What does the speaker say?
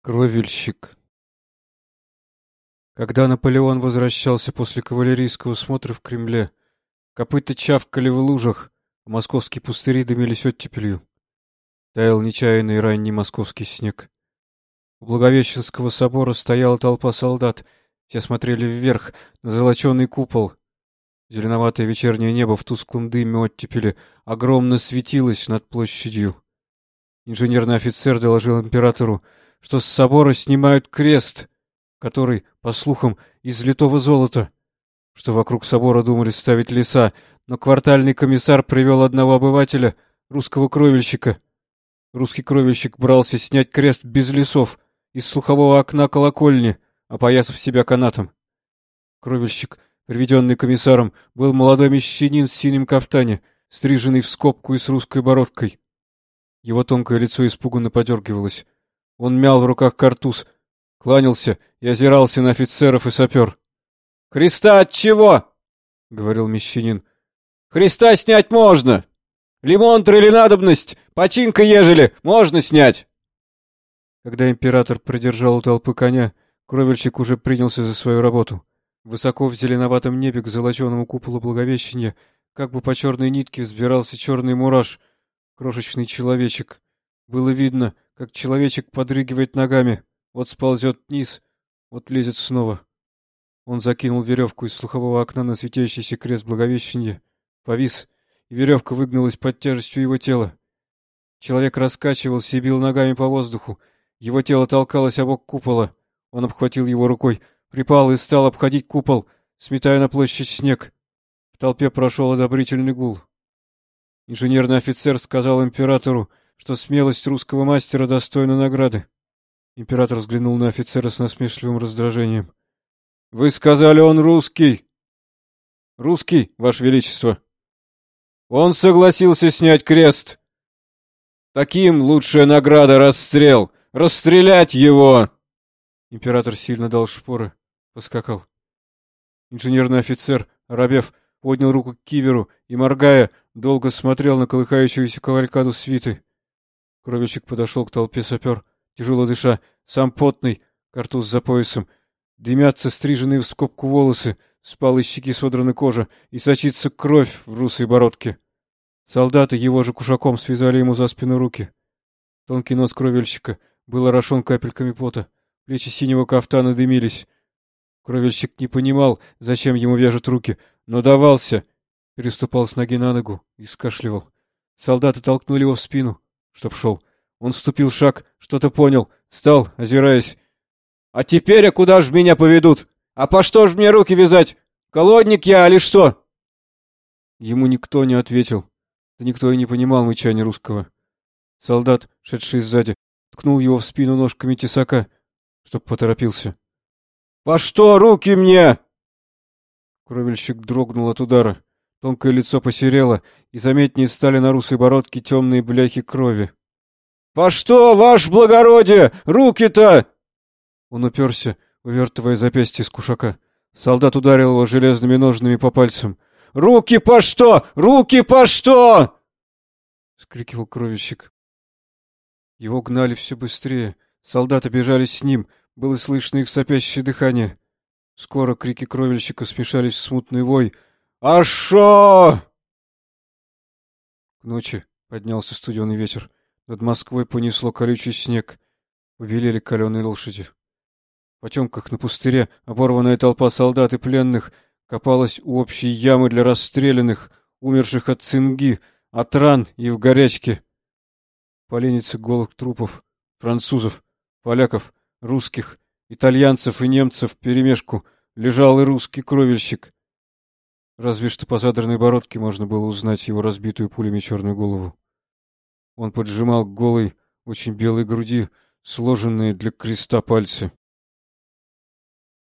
Кровельщик. Когда Наполеон возвращался после кавалерийского смотра в Кремле, копыта чавкали в лужах, а московские пустыри дымились оттепелью. Таял нечаянный ранний московский снег. У Благовещенского собора стояла толпа солдат, все смотрели вверх, на золоченый купол. Зеленоватое вечернее небо в тусклом дыме оттепели огромно светилось над площадью. Инженерный офицер доложил императору, что с собора снимают крест, который, по слухам, из литого золота, что вокруг собора думали ставить леса, но квартальный комиссар привел одного обывателя, русского кровельщика. Русский кровельщик брался снять крест без лесов, из слухового окна колокольни, опоясав себя канатом. Кровельщик, приведенный комиссаром, был молодой мещанин в синем кафтане, стриженный в скобку и с русской бородкой. Его тонкое лицо испуганно подергивалось. Он мял в руках картуз, кланялся и озирался на офицеров и сапер. — Христа от чего? — говорил мещанин. — Христа снять можно! Лимонтр или надобность, починка ежели, можно снять! Когда император придержал у толпы коня, кровельщик уже принялся за свою работу. Высоко в зеленоватом небе к золоченому куполу Благовещения, как бы по черной нитке взбирался черный мураш, крошечный человечек. Было видно, как человечек подрыгивает ногами, вот сползет вниз, вот лезет снова. Он закинул веревку из слухового окна на светящийся крест Благовещения, повис, и веревка выгнулась под тяжестью его тела. Человек раскачивался и бил ногами по воздуху, его тело толкалось обок купола. Он обхватил его рукой, припал и стал обходить купол, сметая на площадь снег. В толпе прошел одобрительный гул. Инженерный офицер сказал императору, что смелость русского мастера достойна награды. Император взглянул на офицера с насмешливым раздражением. — Вы сказали, он русский. — Русский, Ваше Величество. — Он согласился снять крест. Таким лучшая награда — расстрел. Расстрелять его! Император сильно дал шпоры, поскакал. Инженерный офицер, оробев, поднял руку к киверу и, моргая, долго смотрел на колыхающуюся кавалькаду свиты. Кровельщик подошел к толпе сапер, тяжело дыша, сам потный, картуз за поясом. Дымятся стриженные в скобку волосы, спал из щеки содрана кожа, и сочится кровь в русой бородке. Солдаты его же кушаком связали ему за спину руки. Тонкий нос кровельщика был орошен капельками пота, плечи синего кафтана дымились. Кровельщик не понимал, зачем ему вяжут руки, но давался, переступал с ноги на ногу и скашливал. Солдаты толкнули его в спину чтоб шел. Он ступил шаг, что-то понял, встал, озираясь. — А теперь, а куда ж меня поведут? А по что ж мне руки вязать? Колодник я, али что? Ему никто не ответил. Да никто и не понимал мычания русского. Солдат, шедший сзади, ткнул его в спину ножками тесака, чтоб поторопился. — По что руки мне? Кровельщик дрогнул от удара. Тонкое лицо посерело, и заметнее стали на русой бородке темные бляхи крови. — По что, ваше благородие? Руки-то! Он уперся, увертывая запястье с кушака. Солдат ударил его железными ножными по пальцам. — Руки по что? Руки по что? — скрикивал кровищик. Его гнали все быстрее. Солдаты бежали с ним. Было слышно их сопящее дыхание. Скоро крики кровельщика смешались в смутный вой — а шо? К ночи поднялся студеный ветер. Над Москвой понесло колючий снег. Убелели каленые лошади. В потемках на пустыре оборванная толпа солдат и пленных копалась у общей ямы для расстрелянных, умерших от цинги, от ран и в горячке. Поленницы голых трупов, французов, поляков, русских, итальянцев и немцев перемешку лежал и русский кровельщик — Разве что по задранной бородке можно было узнать его разбитую пулями черную голову. Он поджимал к голой, очень белой груди, сложенные для креста пальцы.